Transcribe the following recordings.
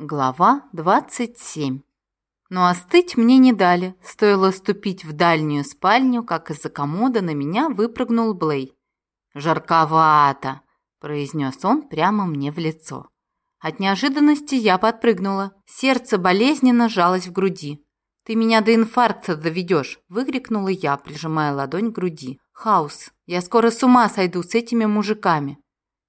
Глава 27 Но остыть мне не дали. Стоило ступить в дальнюю спальню, как из-за комода на меня выпрыгнул Блей. «Жарковато!» – произнес он прямо мне в лицо. От неожиданности я подпрыгнула. Сердце болезненно жалось в груди. «Ты меня до инфаркта доведешь!» – выкрикнула я, прижимая ладонь к груди. «Хаус! Я скоро с ума сойду с этими мужиками!»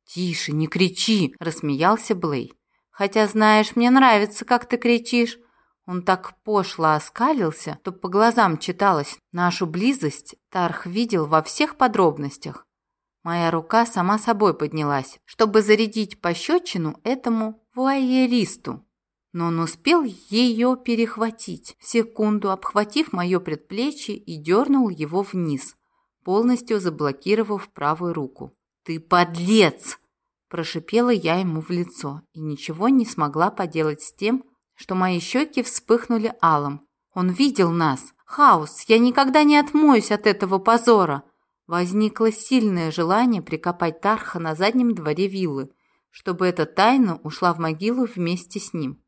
«Тише, не кричи!» – рассмеялся Блей. Хотя, знаешь, мне нравится, как ты кричишь». Он так пошло оскалился, то по глазам читалось. Нашу близость Тарх видел во всех подробностях. Моя рука сама собой поднялась, чтобы зарядить пощечину этому вуайеристу. Но он успел ее перехватить, секунду обхватив мое предплечье и дернул его вниз, полностью заблокировав правую руку. «Ты подлец!» Прошипела я ему в лицо и ничего не смогла поделать с тем, что мои щеки вспыхнули алым. Он видел нас. Хаос, я никогда не отмоюсь от этого позора. Возникло сильное желание прикопать Тарха на заднем дворе виллы, чтобы эта тайна ушла в могилу вместе с ним.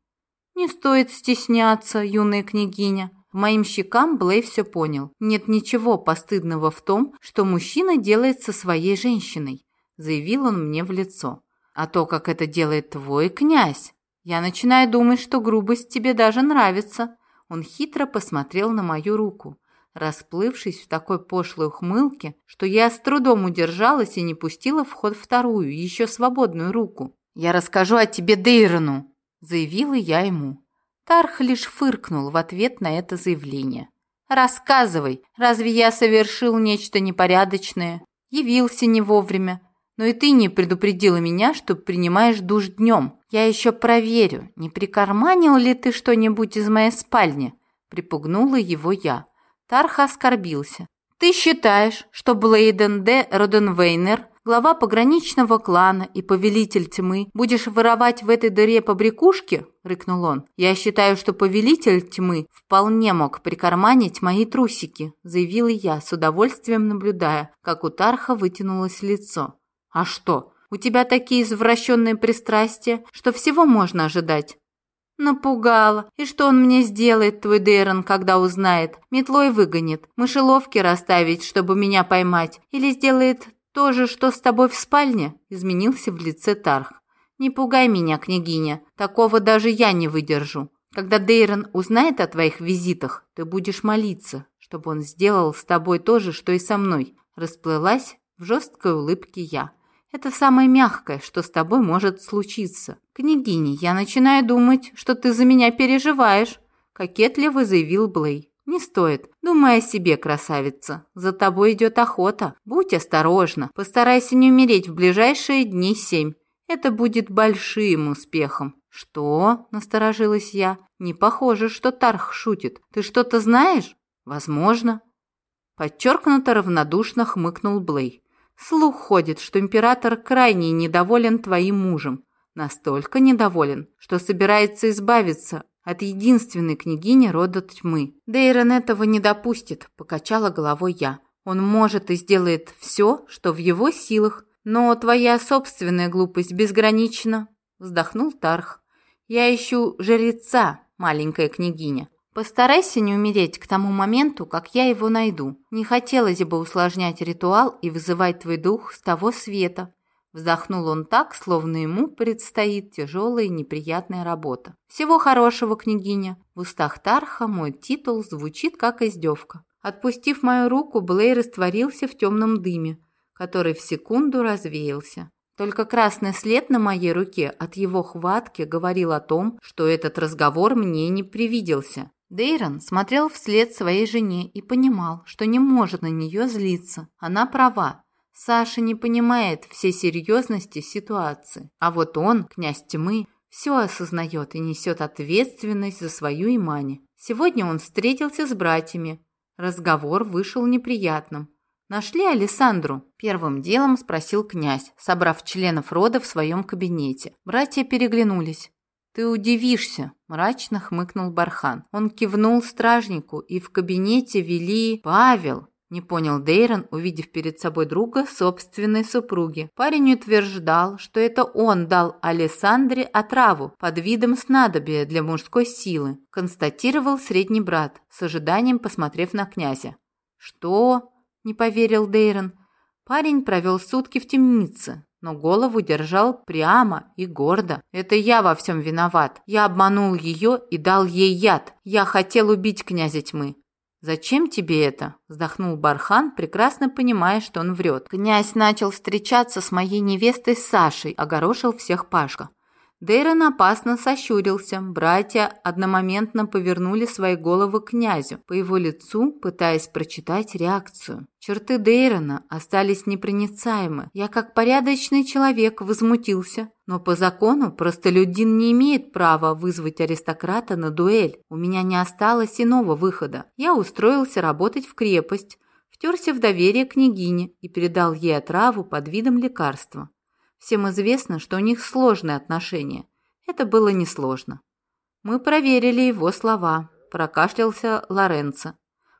Не стоит стесняться, юная княгиня. Моим щекам Блей все понял. Нет ничего постыдного в том, что мужчина делает со своей женщиной заявил он мне в лицо. А то, как это делает твой князь, я начинаю думать, что грубость тебе даже нравится. Он хитро посмотрел на мою руку, расплывшись в такой пошлой ухмылке, что я с трудом удержалась и не пустила в ход вторую, еще свободную руку. «Я расскажу о тебе Дейрону», — заявила я ему. Тарх лишь фыркнул в ответ на это заявление. «Рассказывай, разве я совершил нечто непорядочное? Явился не вовремя, но и ты не предупредила меня, что принимаешь душ днем. Я еще проверю, не прикарманил ли ты что-нибудь из моей спальни?» Припугнула его я. Тарха оскорбился. «Ты считаешь, что Блейден Д. Роденвейнер, глава пограничного клана и повелитель тьмы, будешь воровать в этой дыре побрякушки?» — рыкнул он. «Я считаю, что повелитель тьмы вполне мог прикарманить мои трусики», — заявила я, с удовольствием наблюдая, как у Тарха вытянулось лицо. А что, у тебя такие извращенные пристрастия, что всего можно ожидать? Напугала. И что он мне сделает, твой Дейрон, когда узнает? Метлой выгонит, мышеловки расставить, чтобы меня поймать? Или сделает то же, что с тобой в спальне?» Изменился в лице Тарх. «Не пугай меня, княгиня. Такого даже я не выдержу. Когда Дейрон узнает о твоих визитах, ты будешь молиться, чтобы он сделал с тобой то же, что и со мной». Расплылась в жесткой улыбке я. Это самое мягкое, что с тобой может случиться. Княгиня, я начинаю думать, что ты за меня переживаешь, кокетливо заявил Блей. Не стоит. Думай о себе, красавица. За тобой идет охота. Будь осторожна. Постарайся не умереть в ближайшие дни семь. Это будет большим успехом. Что? Насторожилась я. Не похоже, что Тарх шутит. Ты что-то знаешь? Возможно. Подчеркнуто равнодушно хмыкнул Блей. Слух ходит, что император крайне недоволен твоим мужем. Настолько недоволен, что собирается избавиться от единственной княгини рода тьмы. Дейрон этого не допустит, покачала головой я. Он может и сделает все, что в его силах, но твоя собственная глупость безгранична, вздохнул Тарх. Я ищу жреца, маленькая княгиня. Постарайся не умереть к тому моменту, как я его найду. Не хотелось бы усложнять ритуал и вызывать твой дух с того света. Вздохнул он так, словно ему предстоит тяжелая и неприятная работа. Всего хорошего, княгиня. В устах Тарха мой титул звучит как издевка. Отпустив мою руку, Блей растворился в темном дыме, который в секунду развеялся. Только красный след на моей руке от его хватки говорил о том, что этот разговор мне не привиделся. Дейрон смотрел вслед своей жене и понимал, что не может на нее злиться. Она права. Саша не понимает всей серьезности ситуации. А вот он, князь тьмы, все осознает и несет ответственность за свою имани. Сегодня он встретился с братьями. Разговор вышел неприятным. «Нашли Александру?» – первым делом спросил князь, собрав членов рода в своем кабинете. Братья переглянулись. «Ты удивишься», – мрачно хмыкнул Бархан. Он кивнул стражнику, и в кабинете вели «Павел». Не понял Дейрон, увидев перед собой друга собственной супруги. Парень утверждал, что это он дал Алессандре отраву под видом снадобья для мужской силы, констатировал средний брат, с ожиданием посмотрев на князя. «Что?» – не поверил Дейрон. Парень провел сутки в темнице, но голову держал прямо и гордо. «Это я во всем виноват. Я обманул ее и дал ей яд. Я хотел убить князя тьмы. «Зачем тебе это?» – вздохнул Бархан, прекрасно понимая, что он врет. «Князь начал встречаться с моей невестой Сашей», – огорошил всех Пашка. Дейрон опасно сощурился. Братья одномоментно повернули свои головы к князю, по его лицу пытаясь прочитать реакцию. Черты Дейрона остались непроницаемы. Я, как порядочный человек, возмутился. Но по закону простолюдин не имеет права вызвать аристократа на дуэль. У меня не осталось иного выхода. Я устроился работать в крепость, втерся в доверие княгине и передал ей отраву под видом лекарства. Всем известно, что у них сложные отношения. Это было несложно. Мы проверили его слова. Прокашлялся Лоренцо.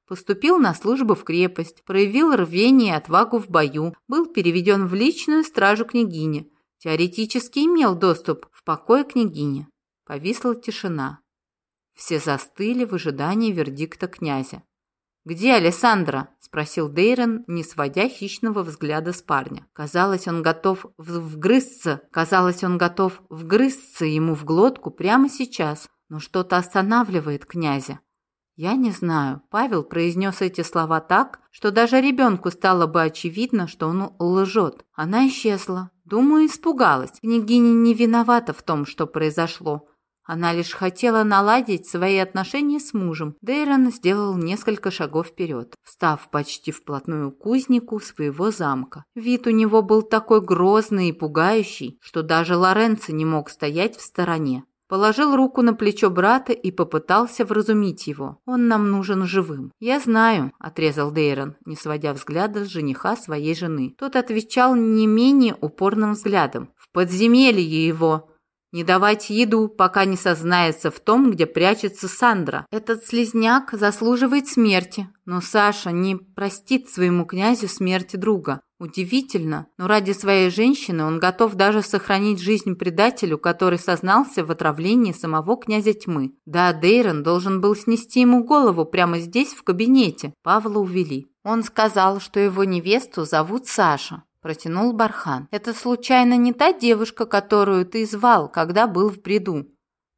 Поступил на службу в крепость, проявил рвение и отвагу в бою, был переведен в личную стражу княгини. Теоретически имел доступ в покое княгини. Повисла тишина. Все застыли в ожидании вердикта князя. «Где Александра?» – спросил Дейрон, не сводя хищного взгляда с парня. Казалось, он готов вгрызться, казалось, он готов вгрызться ему в глотку прямо сейчас, но что-то останавливает князя. «Я не знаю». Павел произнес эти слова так, что даже ребенку стало бы очевидно, что он лжет. Она исчезла. Думаю, испугалась. Княгиня не виновата в том, что произошло. Она лишь хотела наладить свои отношения с мужем. Дейрон сделал несколько шагов вперед, встав почти вплотную к кузнику своего замка. Вид у него был такой грозный и пугающий, что даже Лоренцо не мог стоять в стороне. Положил руку на плечо брата и попытался вразумить его. «Он нам нужен живым». «Я знаю», – отрезал Дейрон, не сводя взгляда с жениха своей жены. Тот отвечал не менее упорным взглядом. «В подземелье его!» Не давать еду, пока не сознается в том, где прячется Сандра. Этот слезняк заслуживает смерти, но Саша не простит своему князю смерти друга. Удивительно, но ради своей женщины он готов даже сохранить жизнь предателю, который сознался в отравлении самого князя тьмы. Да, Дейрон должен был снести ему голову прямо здесь, в кабинете. Павла увели. Он сказал, что его невесту зовут Саша протянул Бархан. «Это случайно не та девушка, которую ты звал, когда был в бреду?»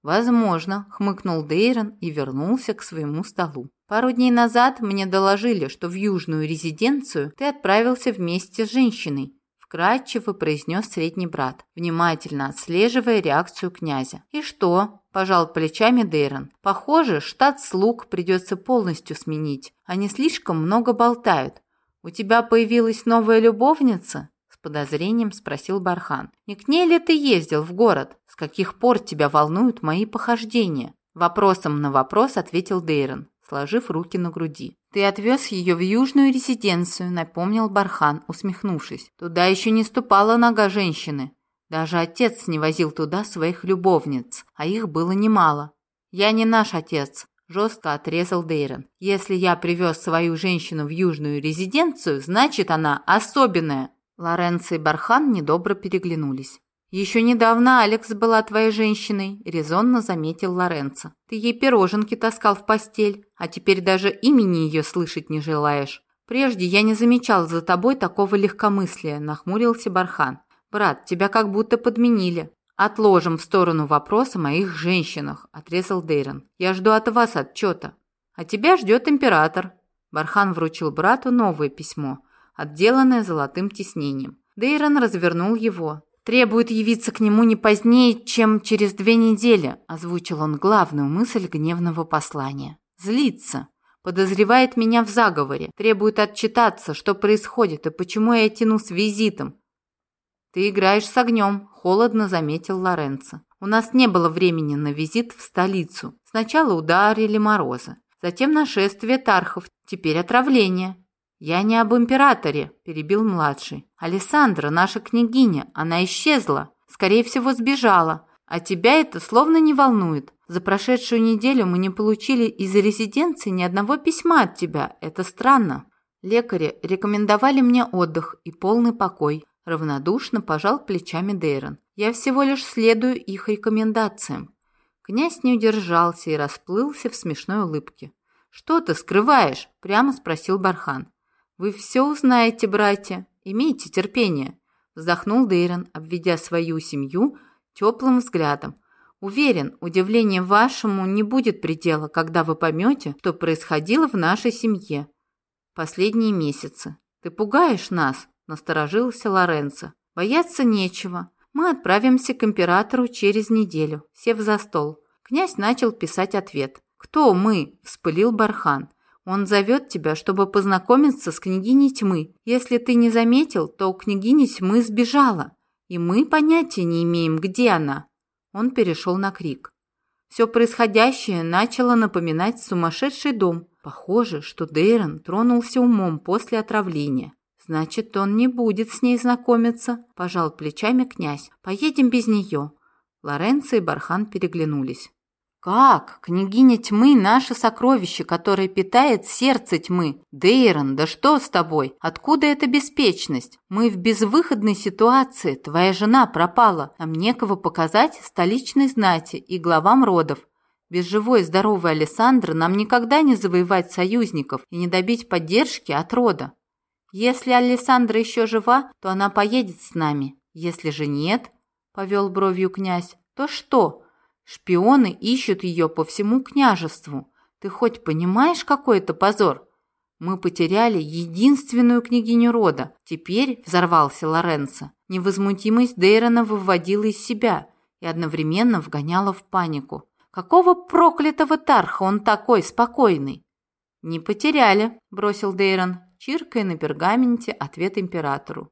«Возможно», — хмыкнул Дейрон и вернулся к своему столу. «Пару дней назад мне доложили, что в южную резиденцию ты отправился вместе с женщиной», — вкратчиво произнес средний брат, внимательно отслеживая реакцию князя. «И что?» – пожал плечами Дейрон. «Похоже, штат слуг придется полностью сменить. Они слишком много болтают. «У тебя появилась новая любовница?» С подозрением спросил Бархан. «Не к ней ли ты ездил в город? С каких пор тебя волнуют мои похождения?» Вопросом на вопрос ответил Дейрон, сложив руки на груди. «Ты отвез ее в южную резиденцию», — напомнил Бархан, усмехнувшись. «Туда еще не ступала нога женщины. Даже отец не возил туда своих любовниц, а их было немало. Я не наш отец, жестко отрезал Дейрон. «Если я привез свою женщину в южную резиденцию, значит, она особенная». Лоренцо и Бархан недобро переглянулись. «Еще недавно Алекс была твоей женщиной», – резонно заметил Лоренцо. «Ты ей пироженки таскал в постель, а теперь даже имени ее слышать не желаешь. Прежде я не замечал за тобой такого легкомыслия», – нахмурился Бархан. «Брат, тебя как будто подменили. «Отложим в сторону вопрос о моих женщинах», – отрезал Дейрон. «Я жду от вас отчета. А тебя ждет император». Бархан вручил брату новое письмо, отделанное золотым тиснением. Дейрон развернул его. «Требует явиться к нему не позднее, чем через две недели», – озвучил он главную мысль гневного послания. «Злится. Подозревает меня в заговоре. Требует отчитаться, что происходит и почему я тяну с визитом. «Ты играешь с огнем», – холодно заметил Лоренцо. «У нас не было времени на визит в столицу. Сначала ударили морозы, затем нашествие тархов, теперь отравление». «Я не об императоре», – перебил младший. «Алессандра, наша княгиня, она исчезла. Скорее всего, сбежала. А тебя это словно не волнует. За прошедшую неделю мы не получили из резиденции ни одного письма от тебя. Это странно». Лекари рекомендовали мне отдых и полный покой. Равнодушно пожал плечами Дейрон. Я всего лишь следую их рекомендациям. Князь не удержался и расплылся в смешной улыбке. «Что ты скрываешь?» – прямо спросил Бархан. «Вы все узнаете, братья. Имейте терпение», – вздохнул Дейрон, обведя свою семью теплым взглядом. «Уверен, удивление вашему не будет предела, когда вы поймете, что происходило в нашей семье последние месяцы. Ты пугаешь нас», – насторожился Лоренцо. «Бояться нечего. Мы отправимся к императору через неделю, сев за стол. Князь начал писать ответ. «Кто мы?» – вспылил Бархан. «Он зовет тебя, чтобы познакомиться с княгиней тьмы. Если ты не заметил, то у княгини тьмы сбежала, и мы понятия не имеем, где она». Он перешел на крик. Все происходящее начало напоминать сумасшедший дом. Похоже, что Дейрон тронулся умом после отравления. «Значит, он не будет с ней знакомиться», – пожал плечами князь. «Поедем без нее». Лоренцо и Бархан переглянулись. «Как? Княгиня тьмы – наше сокровище, которое питает сердце тьмы. Дейрон, да что с тобой? Откуда эта беспечность? Мы в безвыходной ситуации. Твоя жена пропала. Нам некого показать столичной знати и главам родов. Без живой и здоровой Александры нам никогда не завоевать союзников и не добить поддержки от рода. Если Александра еще жива, то она поедет с нами. Если же нет, повел бровью князь, то что? Шпионы ищут ее по всему княжеству. Ты хоть понимаешь, какой это позор? Мы потеряли единственную княгиню рода. Теперь, взорвался Лоренцо, невозмутимость Дейрона выводила из себя и одновременно вгоняла в панику. Какого проклятого тарха он такой спокойный? Не потеряли, бросил Дейрон чиркая на пергаменте ответ императору.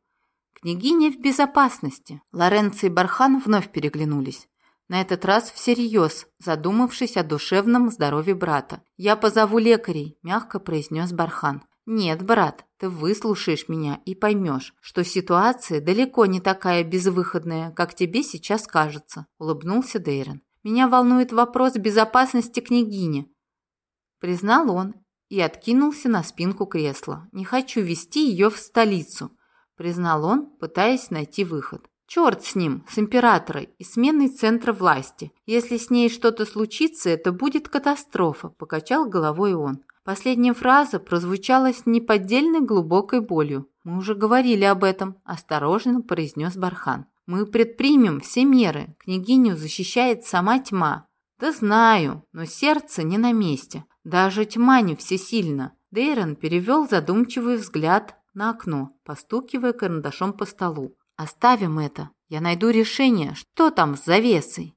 «Княгиня в безопасности!» Лоренцо и Бархан вновь переглянулись. На этот раз всерьез, задумавшись о душевном здоровье брата. «Я позову лекарей», – мягко произнес Бархан. «Нет, брат, ты выслушаешь меня и поймешь, что ситуация далеко не такая безвыходная, как тебе сейчас кажется», – улыбнулся Дейрон. «Меня волнует вопрос безопасности княгини», – признал он и откинулся на спинку кресла. «Не хочу вести ее в столицу», – признал он, пытаясь найти выход. «Черт с ним, с императорой и сменой центра власти. Если с ней что-то случится, это будет катастрофа», – покачал головой он. Последняя фраза прозвучала с неподдельной глубокой болью. «Мы уже говорили об этом», – осторожно произнес Бархан. «Мы предпримем все меры. Княгиню защищает сама тьма». «Да знаю, но сердце не на месте. Даже тьма не всесильна. Дейрон перевел задумчивый взгляд на окно, постукивая карандашом по столу. «Оставим это. Я найду решение. Что там с завесой?»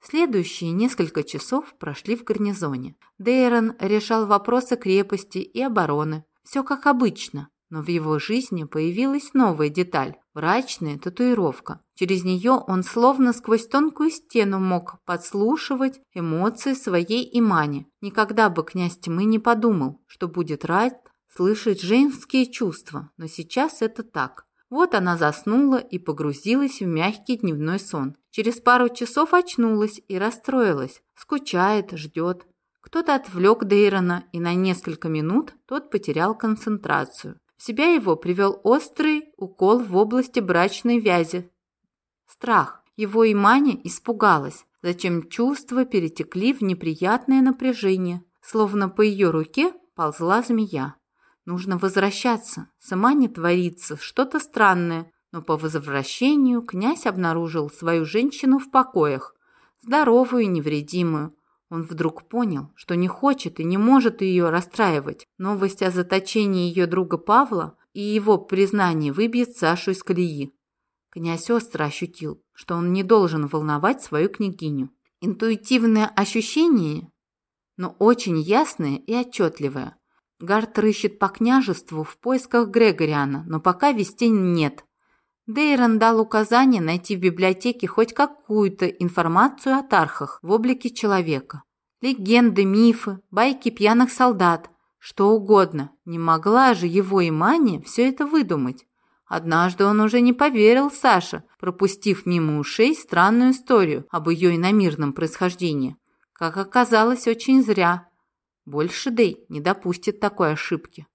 Следующие несколько часов прошли в гарнизоне. Дейрон решал вопросы крепости и обороны. Все как обычно. Но в его жизни появилась новая деталь – брачная татуировка. Через нее он словно сквозь тонкую стену мог подслушивать эмоции своей Имани. Никогда бы князь тьмы не подумал, что будет рад слышать женские чувства, но сейчас это так. Вот она заснула и погрузилась в мягкий дневной сон. Через пару часов очнулась и расстроилась. Скучает, ждет. Кто-то отвлек Дейрона, и на несколько минут тот потерял концентрацию. В себя его привел острый укол в области брачной вязи. Страх. Его и Маня испугалась. Зачем чувства перетекли в неприятное напряжение, словно по ее руке ползла змея. Нужно возвращаться. Сама не творится что-то странное. Но по возвращению князь обнаружил свою женщину в покоях, здоровую и невредимую, он вдруг понял, что не хочет и не может ее расстраивать. Новость о заточении ее друга Павла и его признание выбьет Сашу из колеи. Князь остро ощутил, что он не должен волновать свою княгиню. Интуитивное ощущение, но очень ясное и отчетливое. Гарт рыщет по княжеству в поисках Грегориана, но пока вести нет. Дейрон дал указание найти в библиотеке хоть какую-то информацию о тархах в облике человека. Легенды, мифы, байки пьяных солдат, что угодно. Не могла же его и Мани все это выдумать. Однажды он уже не поверил Саше, пропустив мимо ушей странную историю об ее иномирном происхождении. Как оказалось, очень зря. Больше Дэй не допустит такой ошибки.